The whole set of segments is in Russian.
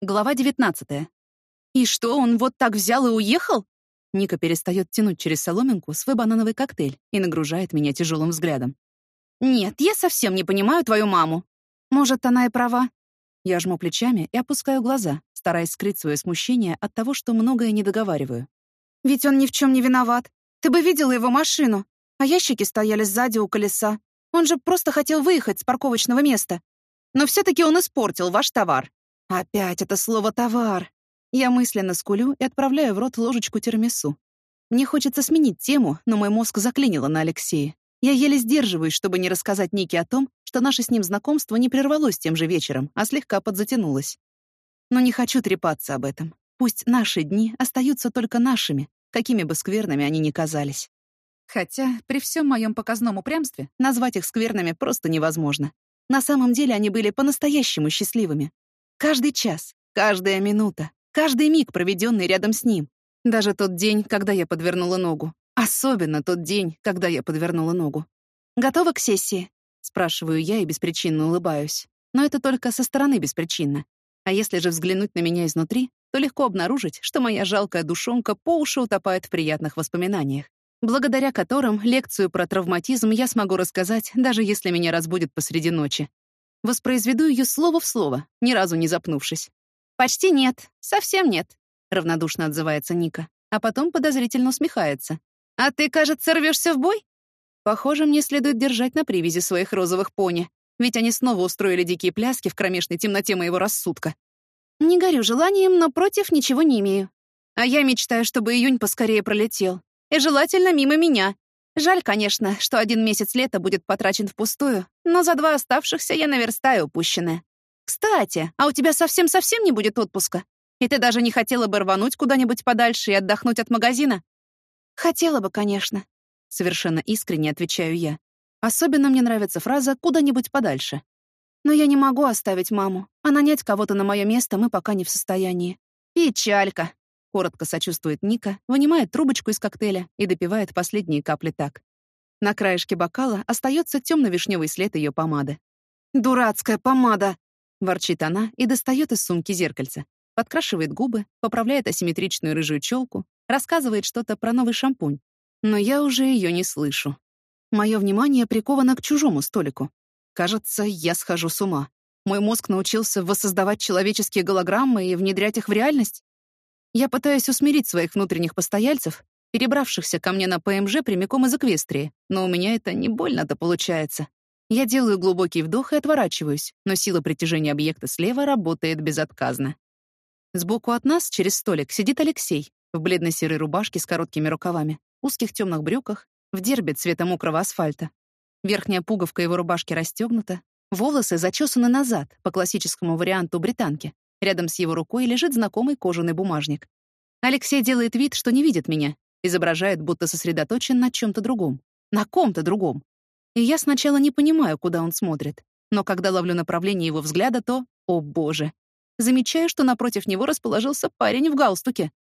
Глава 19. И что, он вот так взял и уехал? Ника перестает тянуть через соломинку свой банановый коктейль и нагружает меня тяжелым взглядом. «Нет, я совсем не понимаю твою маму. Может, она и права?» Я жму плечами и опускаю глаза, стараясь скрыть свое смущение от того, что многое не договариваю. «Ведь он ни в чем не виноват. Ты бы видела его машину. А ящики стояли сзади у колеса. Он же просто хотел выехать с парковочного места. Но все таки он испортил ваш товар. Опять это слово «товар». Я мысленно скулю и отправляю в рот ложечку термису. Мне хочется сменить тему, но мой мозг заклинило на Алексея. Я еле сдерживаюсь, чтобы не рассказать Нике о том, что наше с ним знакомство не прервалось тем же вечером, а слегка подзатянулось. Но не хочу трепаться об этом. Пусть наши дни остаются только нашими, какими бы скверными они ни казались. Хотя при всем моем показном упрямстве назвать их скверными просто невозможно. На самом деле они были по-настоящему счастливыми. Каждый час, каждая минута, каждый миг, проведенный рядом с ним. Даже тот день, когда я подвернула ногу. Особенно тот день, когда я подвернула ногу. «Готова к сессии?» — спрашиваю я и беспричинно улыбаюсь. Но это только со стороны беспричинно. А если же взглянуть на меня изнутри, то легко обнаружить, что моя жалкая душонка по уши утопает в приятных воспоминаниях благодаря которым лекцию про травматизм я смогу рассказать, даже если меня разбудит посреди ночи. Воспроизведу ее слово в слово, ни разу не запнувшись. «Почти нет, совсем нет», — равнодушно отзывается Ника, а потом подозрительно усмехается. «А ты, кажется, рвешься в бой?» Похоже, мне следует держать на привязи своих розовых пони, ведь они снова устроили дикие пляски в кромешной темноте моего рассудка. Не горю желанием, но против ничего не имею. А я мечтаю, чтобы июнь поскорее пролетел, и желательно мимо меня. Жаль, конечно, что один месяц лета будет потрачен впустую, но за два оставшихся я наверстаю упущенное. Кстати, а у тебя совсем-совсем не будет отпуска? И ты даже не хотела бы рвануть куда-нибудь подальше и отдохнуть от магазина? Хотела бы, конечно. Совершенно искренне отвечаю я. Особенно мне нравится фраза «куда-нибудь подальше». Но я не могу оставить маму, а нанять кого-то на мое место мы пока не в состоянии. Печалька. Коротко сочувствует Ника, вынимает трубочку из коктейля и допивает последние капли так. На краешке бокала остается темно-вишневый след ее помады. «Дурацкая помада!» — ворчит она и достает из сумки зеркальце. Подкрашивает губы, поправляет асимметричную рыжую челку, рассказывает что-то про новый шампунь. Но я уже ее не слышу. Мое внимание приковано к чужому столику. Кажется, я схожу с ума. Мой мозг научился воссоздавать человеческие голограммы и внедрять их в реальность. Я пытаюсь усмирить своих внутренних постояльцев, перебравшихся ко мне на ПМЖ прямиком из Эквестрии, но у меня это не больно-то получается. Я делаю глубокий вдох и отворачиваюсь, но сила притяжения объекта слева работает безотказно. Сбоку от нас, через столик, сидит Алексей в бледно-серой рубашке с короткими рукавами, узких темных брюках, в дербе цвета мокрого асфальта. Верхняя пуговка его рубашки расстегнута, волосы зачесаны назад, по классическому варианту британки, Рядом с его рукой лежит знакомый кожаный бумажник. Алексей делает вид, что не видит меня, изображает, будто сосредоточен на чем то другом. На ком-то другом. И я сначала не понимаю, куда он смотрит. Но когда ловлю направление его взгляда, то, о боже, замечаю, что напротив него расположился парень в галстуке.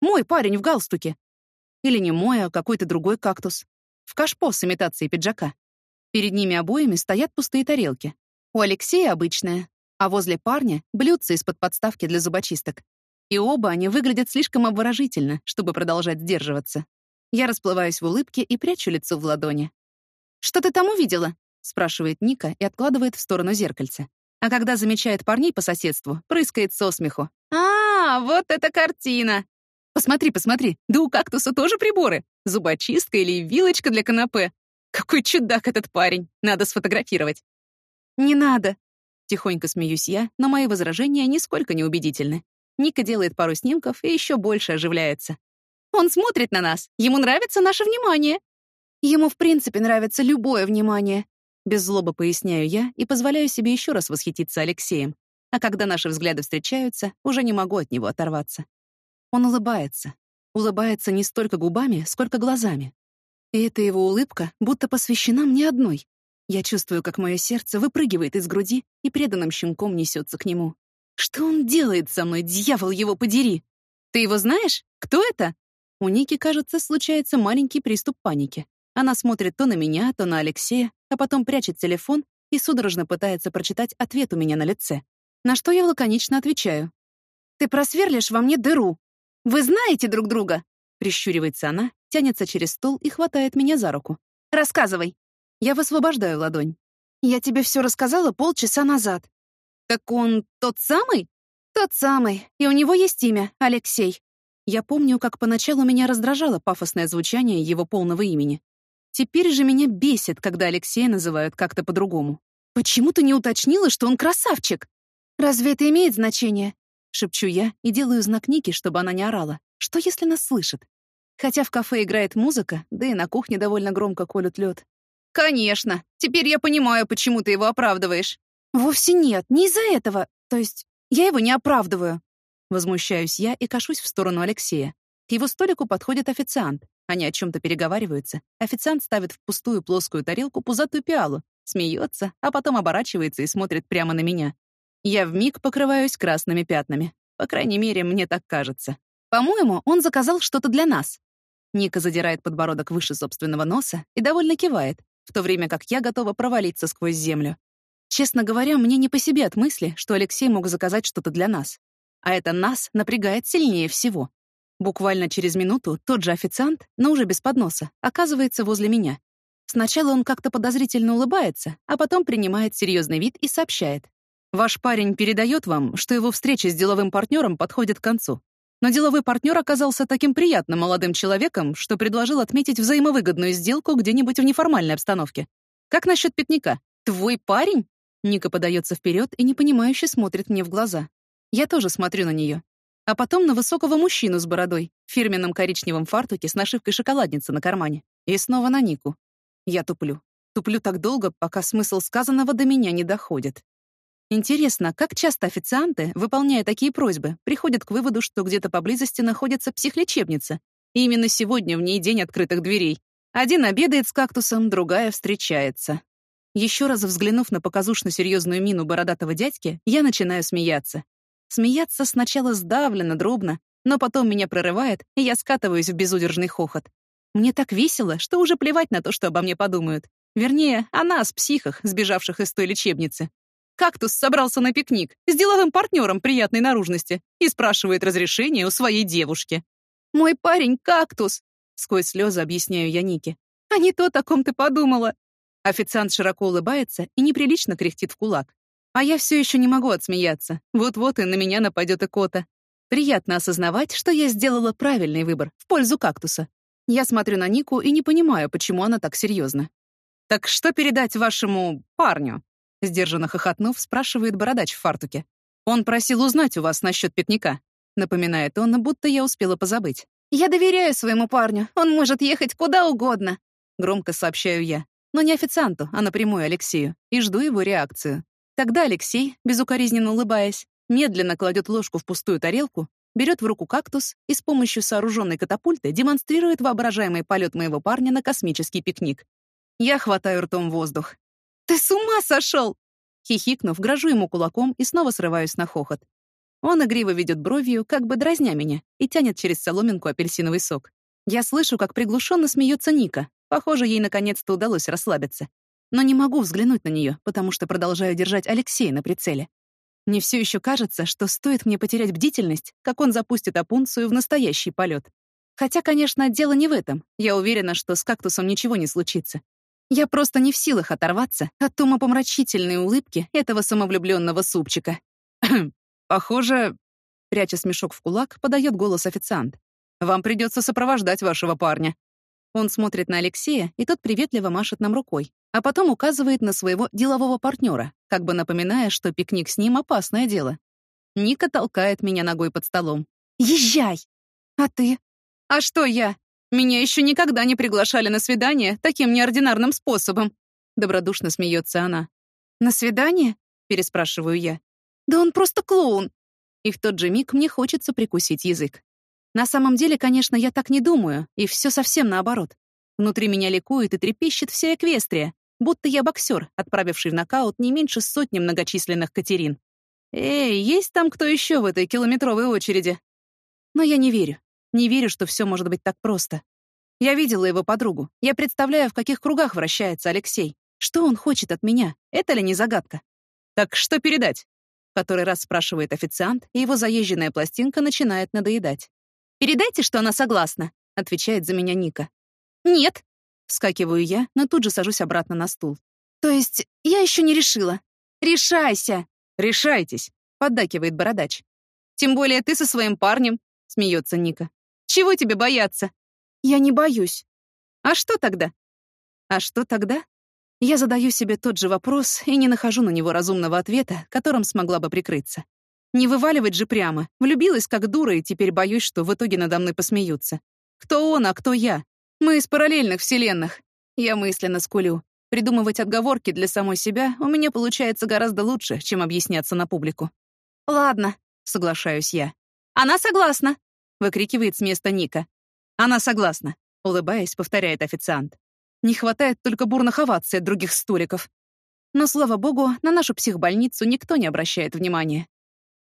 Мой парень в галстуке. Или не мой, а какой-то другой кактус. В кашпо с имитацией пиджака. Перед ними обоими стоят пустые тарелки. У Алексея обычная, а возле парня — блюдце из-под подставки для зубочисток. И оба они выглядят слишком обворожительно, чтобы продолжать сдерживаться. Я расплываюсь в улыбке и прячу лицо в ладони. «Что ты там увидела?» — спрашивает Ника и откладывает в сторону зеркальце. А когда замечает парней по соседству, прыскает со смеху. «А, вот эта картина!» «Посмотри, посмотри, да у кактуса тоже приборы. Зубочистка или вилочка для канапе. Какой чудак этот парень, надо сфотографировать». «Не надо», Тихонько смеюсь я, но мои возражения нисколько не убедительны. Ника делает пару снимков и еще больше оживляется. «Он смотрит на нас! Ему нравится наше внимание!» «Ему, в принципе, нравится любое внимание!» Без злобы поясняю я и позволяю себе еще раз восхититься Алексеем. А когда наши взгляды встречаются, уже не могу от него оторваться. Он улыбается. Улыбается не столько губами, сколько глазами. И эта его улыбка будто посвящена мне одной. Я чувствую, как мое сердце выпрыгивает из груди и преданным щенком несется к нему. Что он делает со мной, дьявол его подери? Ты его знаешь? Кто это? У Ники, кажется, случается маленький приступ паники. Она смотрит то на меня, то на Алексея, а потом прячет телефон и судорожно пытается прочитать ответ у меня на лице. На что я лаконично отвечаю. «Ты просверлишь во мне дыру. Вы знаете друг друга?» Прищуривается она, тянется через стол и хватает меня за руку. «Рассказывай». Я высвобождаю ладонь. «Я тебе все рассказала полчаса назад». «Так он тот самый?» «Тот самый. И у него есть имя — Алексей». Я помню, как поначалу меня раздражало пафосное звучание его полного имени. Теперь же меня бесит, когда Алексея называют как-то по-другому. «Почему ты не уточнила, что он красавчик?» «Разве это имеет значение?» — шепчу я и делаю знак Ники, чтобы она не орала. Что, если нас слышит? Хотя в кафе играет музыка, да и на кухне довольно громко колют лед. «Конечно! Теперь я понимаю, почему ты его оправдываешь». «Вовсе нет, не из-за этого. То есть я его не оправдываю». Возмущаюсь я и кашусь в сторону Алексея. К его столику подходит официант. Они о чем то переговариваются. Официант ставит в пустую плоскую тарелку пузатую пиалу, смеется, а потом оборачивается и смотрит прямо на меня. Я вмиг покрываюсь красными пятнами. По крайней мере, мне так кажется. По-моему, он заказал что-то для нас. Ника задирает подбородок выше собственного носа и довольно кивает, в то время как я готова провалиться сквозь землю. Честно говоря, мне не по себе от мысли, что Алексей мог заказать что-то для нас. А это нас напрягает сильнее всего. Буквально через минуту тот же официант, но уже без подноса, оказывается возле меня. Сначала он как-то подозрительно улыбается, а потом принимает серьезный вид и сообщает. «Ваш парень передает вам, что его встреча с деловым партнером подходит к концу. Но деловой партнер оказался таким приятным молодым человеком, что предложил отметить взаимовыгодную сделку где-нибудь в неформальной обстановке. Как насчет пикника? Твой парень?» Ника подается вперед и непонимающе смотрит мне в глаза. Я тоже смотрю на нее а потом на высокого мужчину с бородой, в фирменном коричневом фартуке с нашивкой шоколадницы на кармане. И снова на Нику. Я туплю. Туплю так долго, пока смысл сказанного до меня не доходит. Интересно, как часто официанты, выполняя такие просьбы, приходят к выводу, что где-то поблизости находится психлечебница. И именно сегодня в ней день открытых дверей. Один обедает с кактусом, другая встречается. Еще раз взглянув на показушно серьезную мину бородатого дядьки, я начинаю смеяться. Смеяться сначала сдавленно, дробно, но потом меня прорывает, и я скатываюсь в безудержный хохот. Мне так весело, что уже плевать на то, что обо мне подумают. Вернее, о нас, психах, сбежавших из той лечебницы. Кактус собрался на пикник с деловым партнером приятной наружности и спрашивает разрешение у своей девушки. «Мой парень — кактус!» — сквозь слезы объясняю я Нике. «А не то, о ком ты подумала!» Официант широко улыбается и неприлично кряхтит в кулак. А я все еще не могу отсмеяться. Вот-вот и на меня нападет икота. Приятно осознавать, что я сделала правильный выбор в пользу кактуса. Я смотрю на Нику и не понимаю, почему она так серьезна. «Так что передать вашему парню?» Сдержанно хохотнув, спрашивает бородач в фартуке. «Он просил узнать у вас насчет пикника», напоминает он, будто я успела позабыть. «Я доверяю своему парню, он может ехать куда угодно», громко сообщаю я. Но не официанту, а напрямую Алексею, и жду его реакцию. Тогда Алексей, безукоризненно улыбаясь, медленно кладет ложку в пустую тарелку, берет в руку кактус и с помощью сооруженной катапульты демонстрирует воображаемый полет моего парня на космический пикник. Я хватаю ртом воздух. «Ты с ума сошел!» Хихикнув, грожу ему кулаком и снова срываюсь на хохот. Он игриво ведет бровью, как бы дразня меня, и тянет через соломинку апельсиновый сок. Я слышу, как приглушенно смеется Ника. Похоже, ей наконец-то удалось расслабиться но не могу взглянуть на нее, потому что продолжаю держать Алексея на прицеле. Мне все еще кажется, что стоит мне потерять бдительность, как он запустит опунцию в настоящий полет. Хотя, конечно, дело не в этом. Я уверена, что с кактусом ничего не случится. Я просто не в силах оторваться от умопомрачительной улыбки этого самовлюбленного супчика. «Похоже...» — пряча смешок в кулак, подает голос официант. «Вам придется сопровождать вашего парня». Он смотрит на Алексея, и тот приветливо машет нам рукой, а потом указывает на своего делового партнера, как бы напоминая, что пикник с ним — опасное дело. Ника толкает меня ногой под столом. «Езжай!» «А ты?» «А что я? Меня еще никогда не приглашали на свидание таким неординарным способом!» Добродушно смеется она. «На свидание?» — переспрашиваю я. «Да он просто клоун!» И в тот же миг мне хочется прикусить язык. На самом деле, конечно, я так не думаю, и все совсем наоборот. Внутри меня ликует и трепещет вся Эквестрия, будто я боксер, отправивший в нокаут не меньше сотни многочисленных Катерин. Эй, есть там кто еще в этой километровой очереди? Но я не верю. Не верю, что все может быть так просто. Я видела его подругу. Я представляю, в каких кругах вращается Алексей. Что он хочет от меня? Это ли не загадка? «Так что передать?» — который раз спрашивает официант, и его заезженная пластинка начинает надоедать. «Передайте, что она согласна», — отвечает за меня Ника. «Нет», — вскакиваю я, но тут же сажусь обратно на стул. «То есть я еще не решила. Решайся!» «Решайтесь», — поддакивает бородач. «Тем более ты со своим парнем», — смеется Ника. «Чего тебе бояться?» «Я не боюсь». «А что тогда?» «А что тогда?» Я задаю себе тот же вопрос и не нахожу на него разумного ответа, которым смогла бы прикрыться. Не вываливать же прямо. Влюбилась как дура, и теперь боюсь, что в итоге надо мной посмеются. Кто он, а кто я? Мы из параллельных вселенных. Я мысленно скулю. Придумывать отговорки для самой себя у меня получается гораздо лучше, чем объясняться на публику. «Ладно», — соглашаюсь я. «Она согласна», — выкрикивает с места Ника. «Она согласна», — улыбаясь, повторяет официант. Не хватает только бурных оваций от других столиков. Но, слава богу, на нашу психбольницу никто не обращает внимания.